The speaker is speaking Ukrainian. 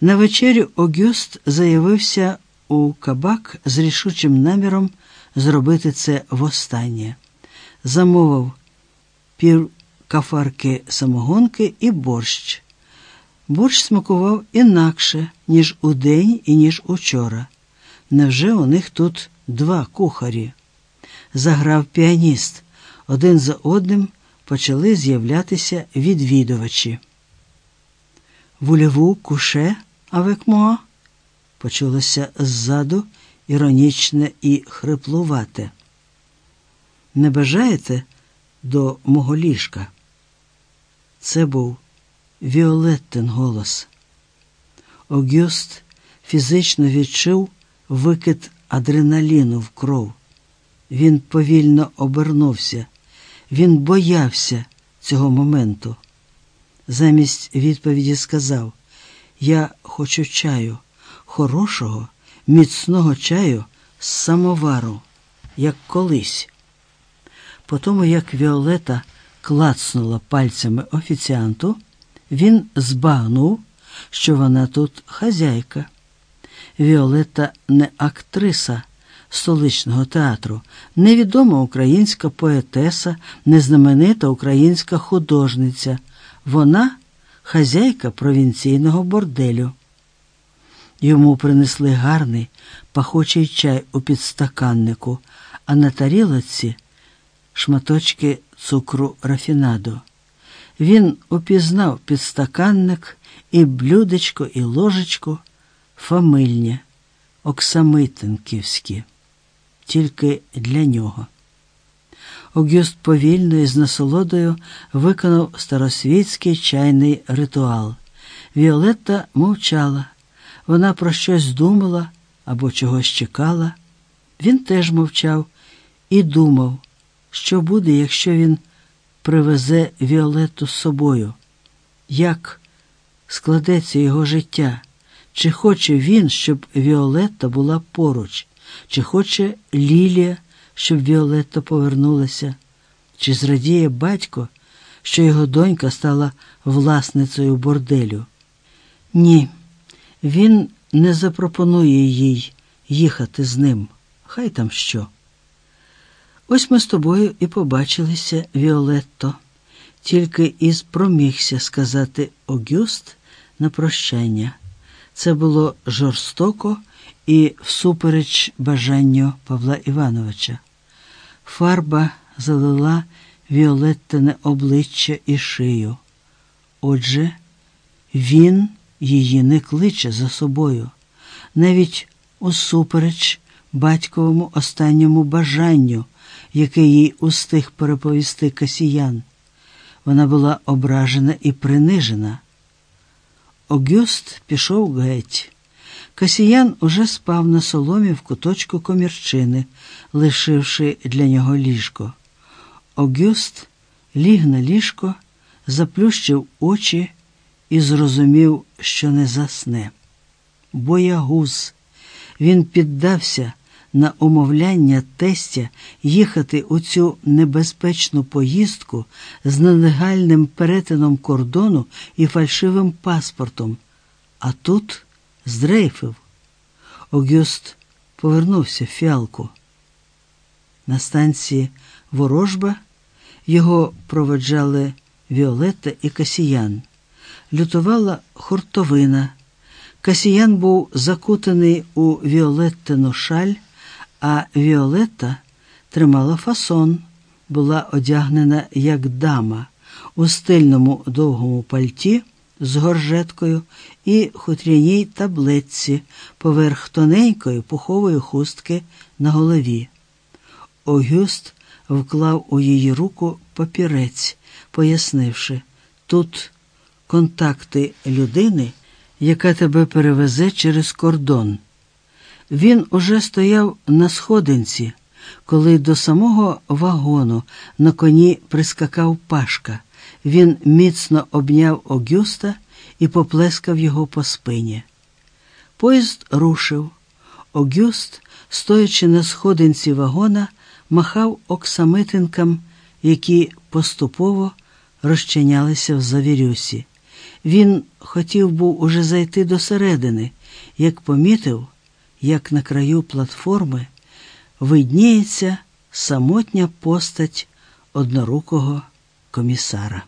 На вечерю Огюст заявився у кабак з рішучим наміром зробити це востаннє. Замовив пів кафарки самогонки і борщ. Борщ смакував інакше, ніж удень і ніж учора. Невже у них тут два кухарі? Заграв піаніст. Один за одним почали з'являтися відвідувачі. Вулеву куше авекмоа почулося ззаду іронічне і хриплувате. Не бажаєте до мого ліжка? Це був Віолеттин голос. Огюст фізично відчув викид адреналіну в кров. Він повільно обернувся. Він боявся цього моменту. Замість відповіді сказав: Я хочу чаю, хорошого, міцного чаю з самовару, як колись. По тому, як Віолета клацнула пальцями офіціанту, він збагнув, що вона тут хазяйка. Віолета не актриса столичного театру, невідома українська поетеса, незнаменита українська художниця. Вона хазяйка провінційного борделю. Йому принесли гарний пахучий чай у підстаканнику, а на тарілоці шматочки цукру рафінаду. Він упізнав підстаканник і блюдечко, і ложечко фамильні, оксамитинківські, тільки для нього. Огюст повільно і з насолодою виконав старосвітський чайний ритуал. Віолетта мовчала. Вона про щось думала або чогось чекала. Він теж мовчав і думав, що буде, якщо він привезе Віолетту з собою, як складеться його життя, чи хоче він, щоб Віолетта була поруч, чи хоче Лілія, щоб Віолетта повернулася, чи зрадіє батько, що його донька стала власницею борделю. Ні, він не запропонує їй їхати з ним. Хай там що. Ось ми з тобою і побачилися, Віолетто, тільки і спромігся сказати Огюст на прощання. Це було жорстоко і всупереч бажанню Павла Івановича. Фарба залила Віолеттине обличчя і шию. Отже, він її не кличе за собою, навіть усупереч батьковому останньому бажанню, яке їй устиг переповісти Касіян. Вона була ображена і принижена. Огюст пішов геть. Касіян уже спав на соломі в куточку комірчини, лишивши для нього ліжко. Огюст ліг на ліжко, заплющив очі і зрозумів, що не засне. Боягуз. Він піддався на умовляння тестя їхати у цю небезпечну поїздку з нелегальним перетином кордону і фальшивим паспортом, а тут здрейфив. Огюст повернувся в фіалку. На станції Ворожба його проведжали Віолетта і Касіян. Лютувала хуртовина. Касіян був закутаний у Віолеттину шаль, а Віолетта тримала фасон, була одягнена як дама у стильному довгому пальті з горжеткою і хутряній таблетці поверх тоненької пухової хустки на голові. Огюст вклав у її руку папірець, пояснивши, тут контакти людини, яка тебе перевезе через кордон. Він уже стояв на сходинці, коли до самого вагону на коні прискакав Пашка. Він міцно обняв Огюста і поплескав його по спині. Поїзд рушив. Огюст, стоячи на сходинці вагона, махав оксамитинкам, які поступово розчинялися в завірюсі. Він хотів був уже зайти до середини, як помітив, як на краю платформи видніється самотня постать однорукого комісара.